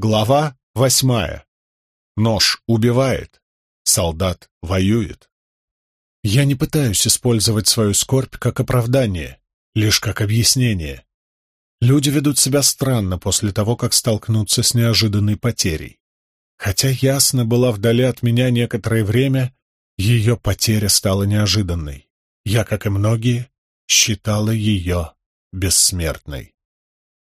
Глава восьмая. Нож убивает, солдат воюет. Я не пытаюсь использовать свою скорбь как оправдание, лишь как объяснение. Люди ведут себя странно после того, как столкнутся с неожиданной потерей. Хотя ясно была вдали от меня некоторое время, ее потеря стала неожиданной. Я, как и многие, считала ее бессмертной.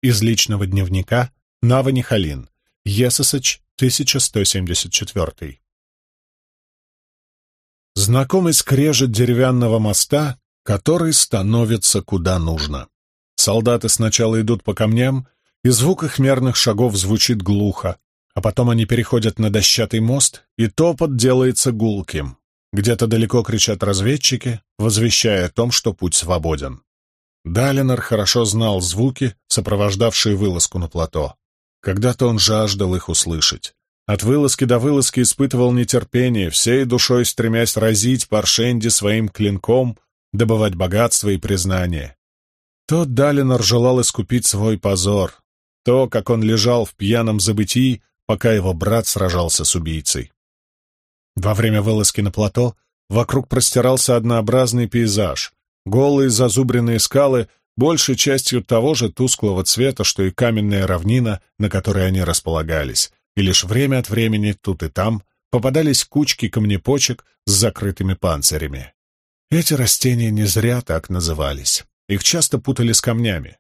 Из личного дневника Нава Нихалин, Есосоч, 1174. Знакомый скрежет деревянного моста, который становится куда нужно. Солдаты сначала идут по камням, и звук их мерных шагов звучит глухо, а потом они переходят на дощатый мост, и топот делается гулким. Где-то далеко кричат разведчики, возвещая о том, что путь свободен. Далинор хорошо знал звуки, сопровождавшие вылазку на плато. Когда-то он жаждал их услышать. От вылазки до вылазки испытывал нетерпение, всей душой стремясь разить Паршенди своим клинком, добывать богатство и признание. Тот Далинор желал искупить свой позор, то, как он лежал в пьяном забытии, пока его брат сражался с убийцей. Во время вылазки на плато вокруг простирался однообразный пейзаж, голые зазубренные скалы, большей частью того же тусклого цвета, что и каменная равнина, на которой они располагались, и лишь время от времени тут и там попадались кучки камнепочек с закрытыми панцирями. Эти растения не зря так назывались. Их часто путали с камнями.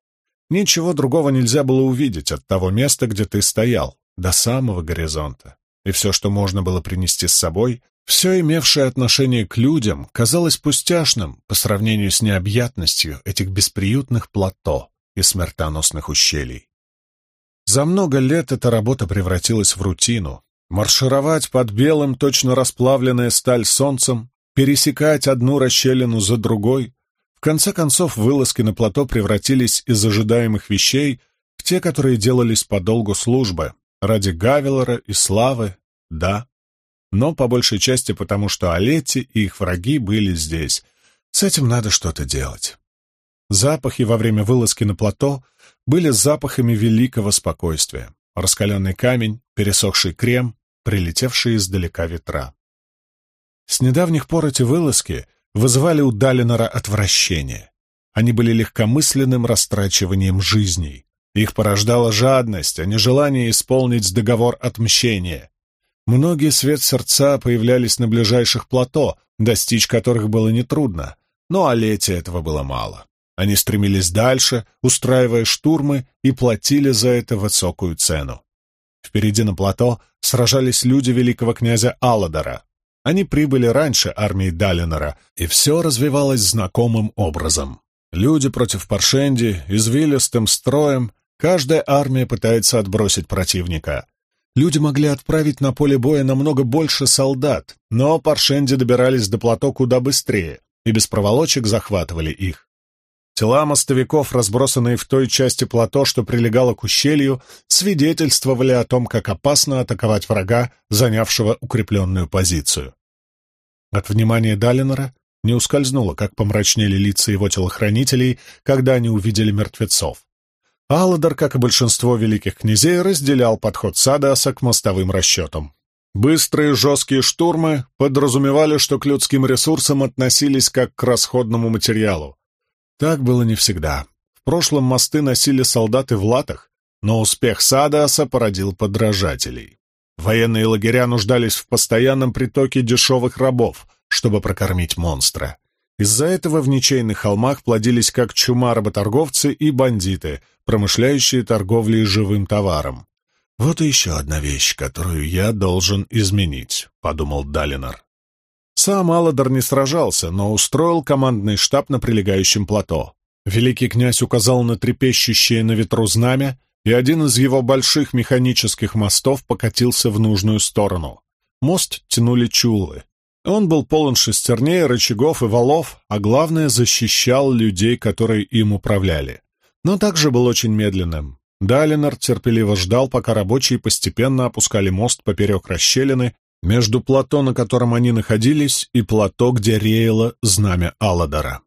Ничего другого нельзя было увидеть от того места, где ты стоял, до самого горизонта. И все, что можно было принести с собой, все имевшее отношение к людям, казалось пустяшным по сравнению с необъятностью этих бесприютных плато и смертоносных ущелий. За много лет эта работа превратилась в рутину. Маршировать под белым, точно расплавленная сталь солнцем, пересекать одну расщелину за другой. В конце концов, вылазки на плато превратились из ожидаемых вещей в те, которые делались по долгу службы, ради Гавелора и славы, да, но по большей части потому, что Олетти и их враги были здесь. С этим надо что-то делать. Запахи во время вылазки на плато были запахами великого спокойствия. Раскаленный камень, пересохший крем, прилетевшие издалека ветра. С недавних пор эти вылазки вызывали у Далинора отвращение. Они были легкомысленным растрачиванием жизней. Их порождала жадность, а не желание исполнить договор отмщения. Многие свет сердца появлялись на ближайших плато, достичь которых было нетрудно, но Олете этого было мало. Они стремились дальше, устраивая штурмы, и платили за это высокую цену. Впереди на плато сражались люди великого князя Алладора. Они прибыли раньше армии Далинора, и все развивалось знакомым образом. Люди против Паршенди, извилистым строем, каждая армия пытается отбросить противника. Люди могли отправить на поле боя намного больше солдат, но Паршенди добирались до плато куда быстрее и без проволочек захватывали их. Тела мостовиков, разбросанные в той части плато, что прилегало к ущелью, свидетельствовали о том, как опасно атаковать врага, занявшего укрепленную позицию. От внимания Далинора не ускользнуло, как помрачнели лица его телохранителей, когда они увидели мертвецов. Алладор, как и большинство великих князей, разделял подход Садаса к мостовым расчетам. Быстрые жесткие штурмы подразумевали, что к людским ресурсам относились как к расходному материалу, так было не всегда. В прошлом мосты носили солдаты в латах, но успех Садаса породил подражателей. Военные лагеря нуждались в постоянном притоке дешевых рабов, чтобы прокормить монстра. Из-за этого в ничейных холмах плодились как чума работорговцы и бандиты, промышляющие торговлей живым товаром. «Вот и еще одна вещь, которую я должен изменить», — подумал Далинор. Сам Аладор не сражался, но устроил командный штаб на прилегающем плато. Великий князь указал на трепещущее на ветру знамя, и один из его больших механических мостов покатился в нужную сторону. Мост тянули чулы. Он был полон шестерней, рычагов и валов, а главное, защищал людей, которые им управляли. Но также был очень медленным. Далинор терпеливо ждал, пока рабочие постепенно опускали мост поперек расщелины между плато, на котором они находились, и плато, где реяло знамя Алладора.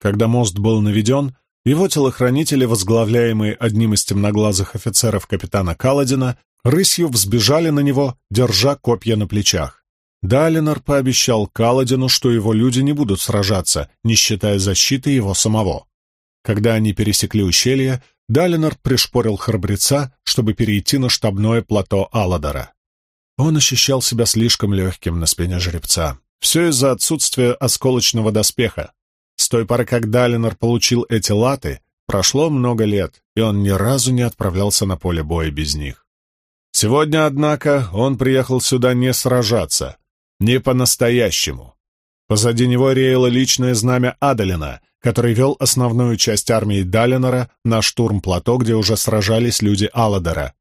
Когда мост был наведен, его телохранители, возглавляемые одним из темноглазых офицеров капитана Каладина, рысью взбежали на него, держа копья на плечах. Далинор пообещал Каладину, что его люди не будут сражаться, не считая защиты его самого. Когда они пересекли ущелье, Далинор пришпорил храбреца, чтобы перейти на штабное плато Алладора. Он ощущал себя слишком легким на спине жеребца. Все из-за отсутствия осколочного доспеха. С той поры, как Далинор получил эти латы, прошло много лет, и он ни разу не отправлялся на поле боя без них. Сегодня, однако, он приехал сюда не сражаться, не по-настоящему. Позади него реяло личное знамя Адалина, который вел основную часть армии Далинора на штурм плато, где уже сражались люди Алладора.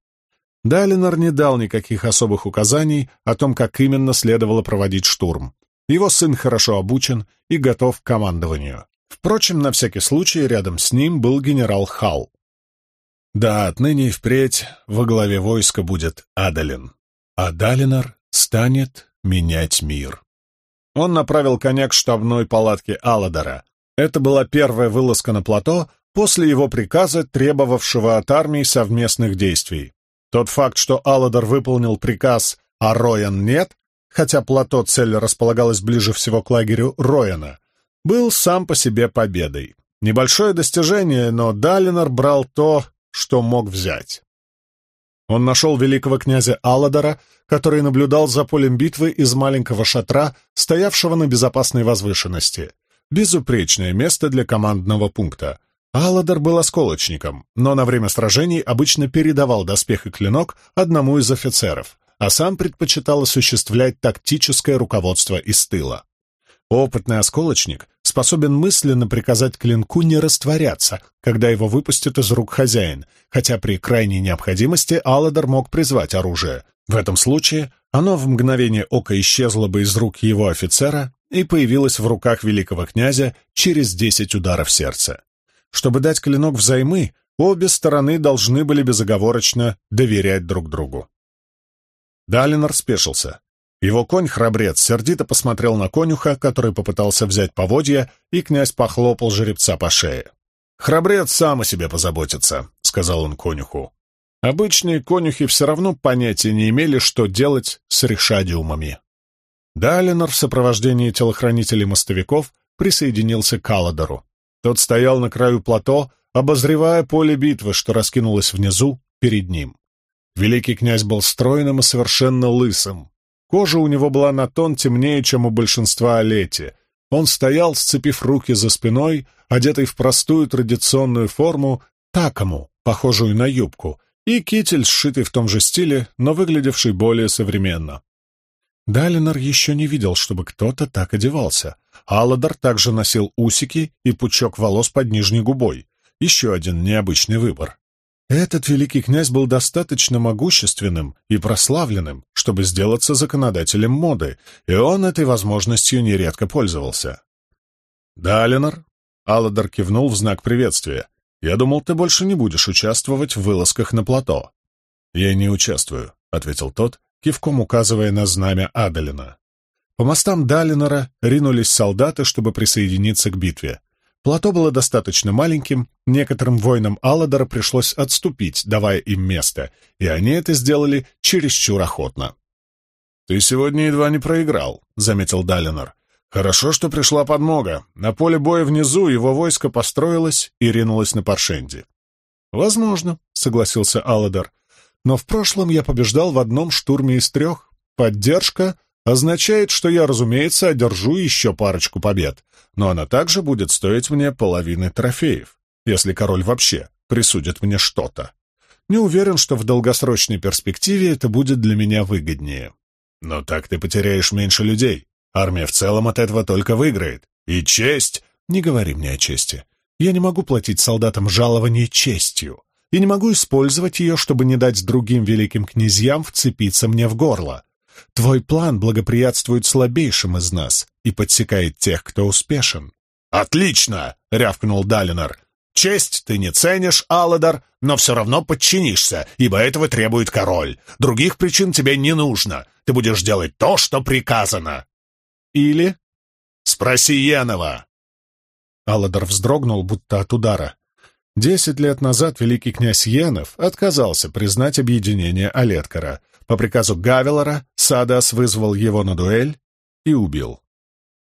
Далинор не дал никаких особых указаний о том, как именно следовало проводить штурм. Его сын хорошо обучен и готов к командованию. Впрочем, на всякий случай рядом с ним был генерал Хал. Да, отныне и впредь во главе войска будет Адалин, а Далинор станет менять мир. Он направил коня к штабной палатке Алладора. Это была первая вылазка на плато после его приказа, требовавшего от армии совместных действий. Тот факт, что Алладор выполнил приказ, а Роян нет, хотя плато цель располагалась ближе всего к лагерю Рояна, был сам по себе победой. Небольшое достижение, но Далинор брал то, что мог взять. Он нашел великого князя Алладора, который наблюдал за полем битвы из маленького шатра, стоявшего на безопасной возвышенности. Безупречное место для командного пункта. Алладор был осколочником, но на время сражений обычно передавал доспех и клинок одному из офицеров, а сам предпочитал осуществлять тактическое руководство из тыла. Опытный осколочник способен мысленно приказать клинку не растворяться, когда его выпустит из рук хозяин, хотя при крайней необходимости Алладор мог призвать оружие. В этом случае оно в мгновение ока исчезло бы из рук его офицера и появилось в руках великого князя через десять ударов сердца. Чтобы дать клинок взаймы, обе стороны должны были безоговорочно доверять друг другу. Далинор спешился. Его конь-храбрец сердито посмотрел на конюха, который попытался взять поводья, и князь похлопал жеребца по шее. «Храбрец сам о себе позаботится», — сказал он конюху. Обычные конюхи все равно понятия не имели, что делать с решадиумами. Далинор в сопровождении телохранителей-мостовиков присоединился к Алладору. Тот стоял на краю плато, обозревая поле битвы, что раскинулось внизу, перед ним. Великий князь был стройным и совершенно лысым, Кожа у него была на тон темнее, чем у большинства Олети. Он стоял, сцепив руки за спиной, одетый в простую традиционную форму такому, похожую на юбку, и китель, сшитый в том же стиле, но выглядевший более современно. Далинор еще не видел, чтобы кто-то так одевался. Алладар также носил усики и пучок волос под нижней губой. Еще один необычный выбор. Этот великий князь был достаточно могущественным и прославленным, чтобы сделаться законодателем моды, и он этой возможностью нередко пользовался. «Да, Ленар?» — Алладар кивнул в знак приветствия. «Я думал, ты больше не будешь участвовать в вылазках на плато». «Я не участвую», — ответил тот, кивком указывая на знамя Адалина. По мостам Далинора ринулись солдаты, чтобы присоединиться к битве. Плато было достаточно маленьким, некоторым воинам Алладора пришлось отступить, давая им место, и они это сделали чересчур охотно. «Ты сегодня едва не проиграл», — заметил Далинор. «Хорошо, что пришла подмога. На поле боя внизу его войско построилось и ринулось на Паршенди». «Возможно», — согласился Алладор. «Но в прошлом я побеждал в одном штурме из трех. Поддержка означает, что я, разумеется, одержу еще парочку побед, но она также будет стоить мне половины трофеев, если король вообще присудит мне что-то. Не уверен, что в долгосрочной перспективе это будет для меня выгоднее. Но так ты потеряешь меньше людей. Армия в целом от этого только выиграет. И честь... Не говори мне о чести. Я не могу платить солдатам жалование честью. И не могу использовать ее, чтобы не дать другим великим князьям вцепиться мне в горло. Твой план благоприятствует слабейшим из нас и подсекает тех, кто успешен». «Отлично!» — рявкнул Далинор. «Честь ты не ценишь, Алладар, но все равно подчинишься, ибо этого требует король. Других причин тебе не нужно. Ты будешь делать то, что приказано». «Или?» «Спроси Янова». Алладар вздрогнул, будто от удара. Десять лет назад великий князь Йенов отказался признать объединение Олеткара. По приказу Гавелора Садас вызвал его на дуэль и убил.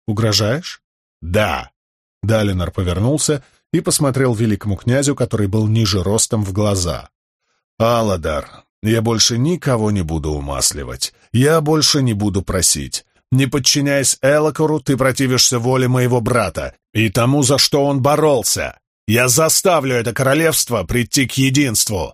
«Угрожаешь?» «Да». Далинор повернулся и посмотрел великому князю, который был ниже ростом в глаза. «Аладар, я больше никого не буду умасливать. Я больше не буду просить. Не подчиняясь Элокору, ты противишься воле моего брата и тому, за что он боролся. Я заставлю это королевство прийти к единству!»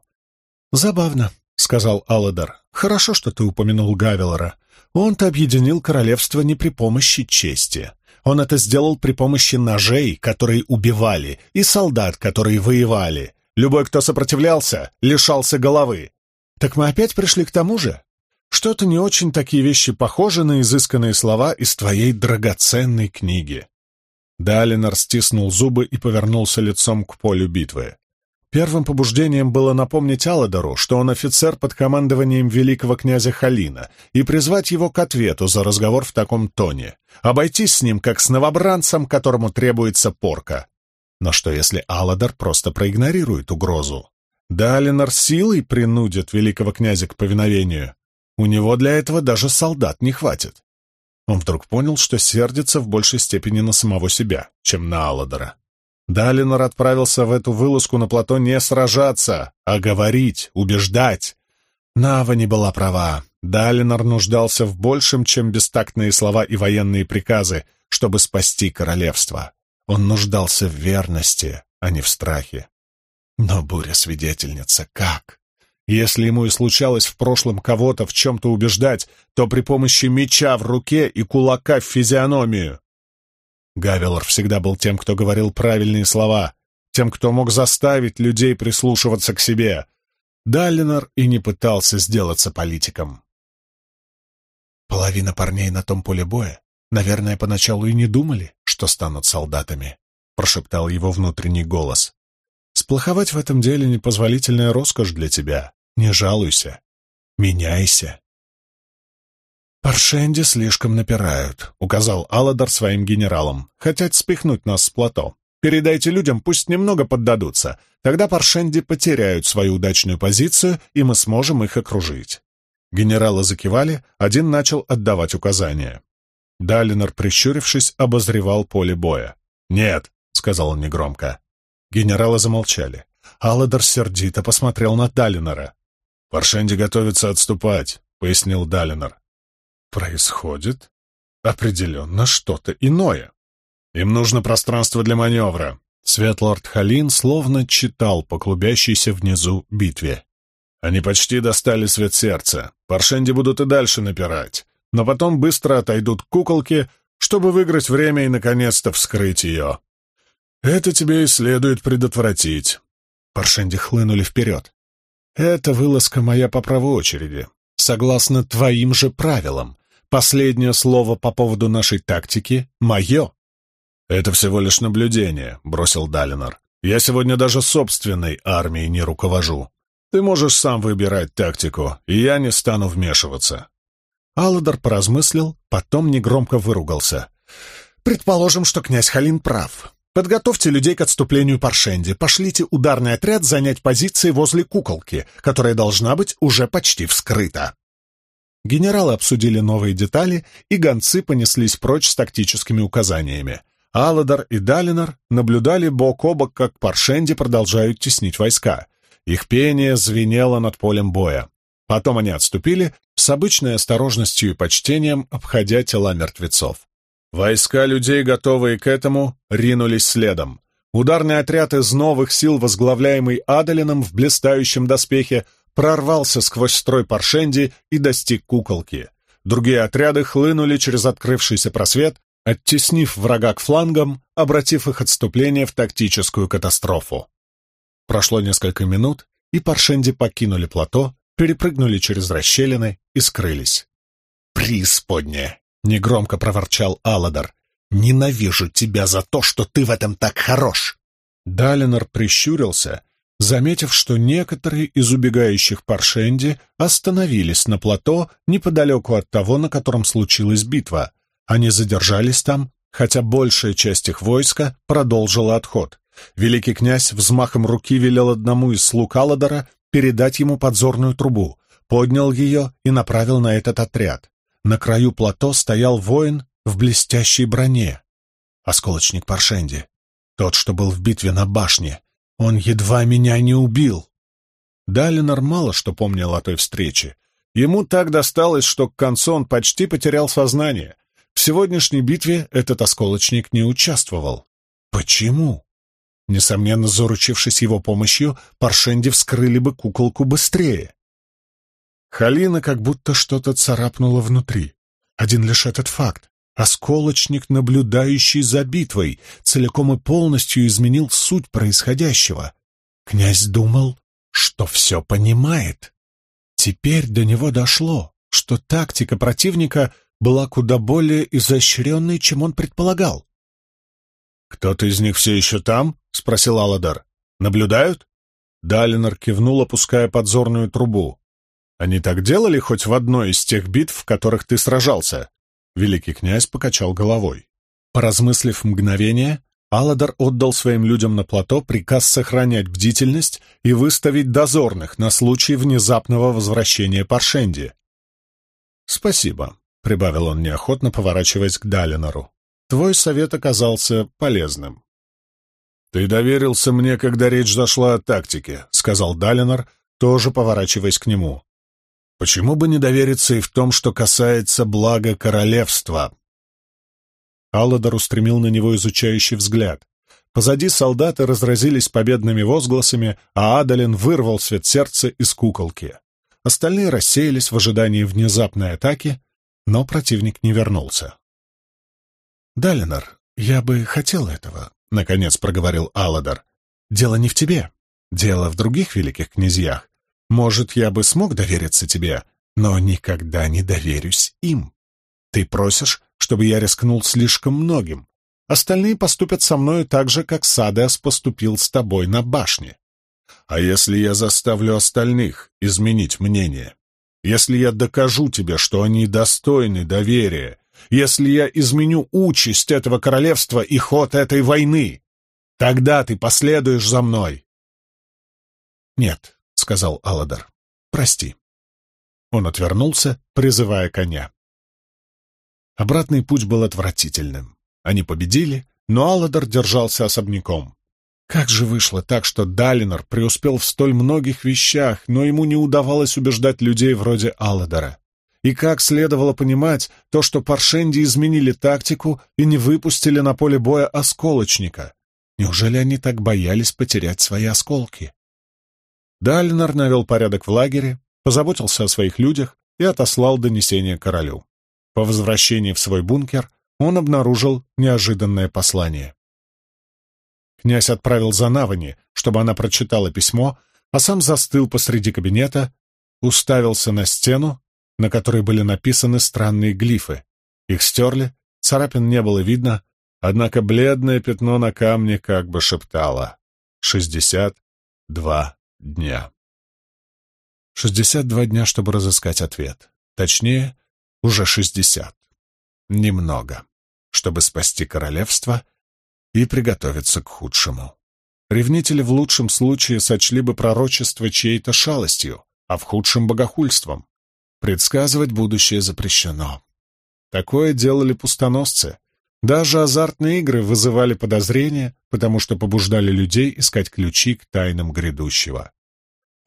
«Забавно», — сказал Аладар. «Хорошо, что ты упомянул Гавелора. Он-то объединил королевство не при помощи чести. Он это сделал при помощи ножей, которые убивали, и солдат, которые воевали. Любой, кто сопротивлялся, лишался головы. Так мы опять пришли к тому же? Что-то не очень такие вещи похожи на изысканные слова из твоей драгоценной книги. Далинор стиснул зубы и повернулся лицом к полю битвы. Первым побуждением было напомнить Аладору, что он офицер под командованием великого князя Халина, и призвать его к ответу за разговор в таком тоне, обойтись с ним, как с новобранцем, которому требуется порка. Но что если Аладор просто проигнорирует угрозу? Далинор силой принудит великого князя к повиновению. У него для этого даже солдат не хватит. Он вдруг понял, что сердится в большей степени на самого себя, чем на Аладора. Далинор отправился в эту вылазку на плато не сражаться, а говорить, убеждать. Нава не была права. Далинор нуждался в большем, чем бестактные слова и военные приказы, чтобы спасти королевство. Он нуждался в верности, а не в страхе. Но буря-свидетельница как? Если ему и случалось в прошлом кого-то в чем-то убеждать, то при помощи меча в руке и кулака в физиономию. Гавелор всегда был тем, кто говорил правильные слова, тем, кто мог заставить людей прислушиваться к себе. Даллинор и не пытался сделаться политиком. Половина парней на том поле боя, наверное, поначалу и не думали, что станут солдатами, — прошептал его внутренний голос. Сплоховать в этом деле непозволительная роскошь для тебя. Не жалуйся. Меняйся. «Паршенди слишком напирают», — указал Аладар своим генералам. «Хотят спихнуть нас с плато. Передайте людям, пусть немного поддадутся. Тогда Паршенди потеряют свою удачную позицию, и мы сможем их окружить». Генералы закивали, один начал отдавать указания. Далинор, прищурившись, обозревал поле боя. «Нет», — сказал он негромко. Генералы замолчали. Аладар сердито посмотрел на Далинора. «Паршенди готовится отступать», — пояснил Далинор происходит определенно что-то иное. Им нужно пространство для маневра. Светлорд Халин словно читал по клубящейся внизу битве. Они почти достали свет сердца. Паршенди будут и дальше напирать, но потом быстро отойдут к куколке, чтобы выиграть время и, наконец-то, вскрыть ее. Это тебе и следует предотвратить. Паршенди хлынули вперед. Это вылазка моя по праву очереди, согласно твоим же правилам, Последнее слово по поводу нашей тактики — мое. «Это всего лишь наблюдение», — бросил Далинор. «Я сегодня даже собственной армией не руковожу. Ты можешь сам выбирать тактику, и я не стану вмешиваться». Алладор поразмыслил, потом негромко выругался. «Предположим, что князь Халин прав. Подготовьте людей к отступлению Паршенди, пошлите ударный отряд занять позиции возле куколки, которая должна быть уже почти вскрыта. Генералы обсудили новые детали, и гонцы понеслись прочь с тактическими указаниями. Аладар и Далинор наблюдали бок о бок, как Паршенди продолжают теснить войска. Их пение звенело над полем боя. Потом они отступили, с обычной осторожностью и почтением обходя тела мертвецов. Войска людей, готовые к этому, ринулись следом. Ударный отряд из новых сил, возглавляемый Адалином в блистающем доспехе, прорвался сквозь строй Паршенди и достиг куколки. Другие отряды хлынули через открывшийся просвет, оттеснив врага к флангам, обратив их отступление в тактическую катастрофу. Прошло несколько минут, и Паршенди покинули плато, перепрыгнули через расщелины и скрылись. «Преисподняя!» — негромко проворчал Аладар. «Ненавижу тебя за то, что ты в этом так хорош!» Далинор прищурился заметив, что некоторые из убегающих Паршенди остановились на плато неподалеку от того, на котором случилась битва. Они задержались там, хотя большая часть их войска продолжила отход. Великий князь взмахом руки велел одному из слуг Алладора передать ему подзорную трубу, поднял ее и направил на этот отряд. На краю плато стоял воин в блестящей броне. Осколочник Паршенди. Тот, что был в битве на башне. Он едва меня не убил. Далинор мало что помнил о той встрече. Ему так досталось, что к концу он почти потерял сознание. В сегодняшней битве этот осколочник не участвовал. Почему? Несомненно, заручившись его помощью, Паршенди вскрыли бы куколку быстрее. Халина как будто что-то царапнуло внутри. Один лишь этот факт. Осколочник, наблюдающий за битвой, целиком и полностью изменил суть происходящего. Князь думал, что все понимает. Теперь до него дошло, что тактика противника была куда более изощренной, чем он предполагал. «Кто-то из них все еще там?» — спросил Алладар. «Наблюдают?» Далинор кивнул, опуская подзорную трубу. «Они так делали хоть в одной из тех битв, в которых ты сражался?» Великий князь покачал головой. Поразмыслив мгновение, Алладар отдал своим людям на плато приказ сохранять бдительность и выставить дозорных на случай внезапного возвращения Паршенди. «Спасибо», — прибавил он неохотно, поворачиваясь к Далинору. «Твой совет оказался полезным». «Ты доверился мне, когда речь зашла о тактике», — сказал Далинор, тоже поворачиваясь к нему. Почему бы не довериться и в том, что касается блага королевства? Алладор устремил на него изучающий взгляд. Позади солдаты разразились победными возгласами, а Адалин вырвал свет сердца из куколки. Остальные рассеялись в ожидании внезапной атаки, но противник не вернулся. «Далинор, я бы хотел этого», — наконец проговорил Алладор. «Дело не в тебе. Дело в других великих князьях. Может, я бы смог довериться тебе, но никогда не доверюсь им. Ты просишь, чтобы я рискнул слишком многим. Остальные поступят со мною так же, как Садеас поступил с тобой на башне. А если я заставлю остальных изменить мнение? Если я докажу тебе, что они достойны доверия, если я изменю участь этого королевства и ход этой войны, тогда ты последуешь за мной. Нет, — сказал Алладар. «Прости». Он отвернулся, призывая коня. Обратный путь был отвратительным. Они победили, но Алладар держался особняком. Как же вышло так, что Далинор преуспел в столь многих вещах, но ему не удавалось убеждать людей вроде Алладара? И как следовало понимать то, что Паршенди изменили тактику и не выпустили на поле боя осколочника? Неужели они так боялись потерять свои осколки? Дальнер навел порядок в лагере, позаботился о своих людях и отослал донесение королю. По возвращении в свой бункер он обнаружил неожиданное послание. Князь отправил за Навани, чтобы она прочитала письмо, а сам застыл посреди кабинета, уставился на стену, на которой были написаны странные глифы. Их стерли, царапин не было видно, однако бледное пятно на камне как бы шептало «шестьдесят два дня. 62 дня, чтобы разыскать ответ. Точнее, уже 60. Немного, чтобы спасти королевство и приготовиться к худшему. Ревнители в лучшем случае сочли бы пророчество чьей-то шалостью, а в худшем — богохульством. Предсказывать будущее запрещено. Такое делали пустоносцы. Даже азартные игры вызывали подозрения, потому что побуждали людей искать ключи к тайнам грядущего.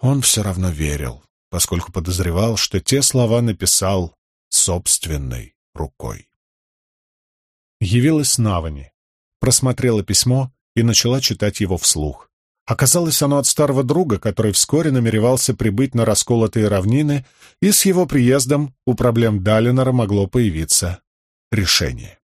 Он все равно верил, поскольку подозревал, что те слова написал собственной рукой. Явилась Навани, просмотрела письмо и начала читать его вслух. Оказалось, оно от старого друга, который вскоре намеревался прибыть на расколотые равнины, и с его приездом у проблем Далинора могло появиться решение.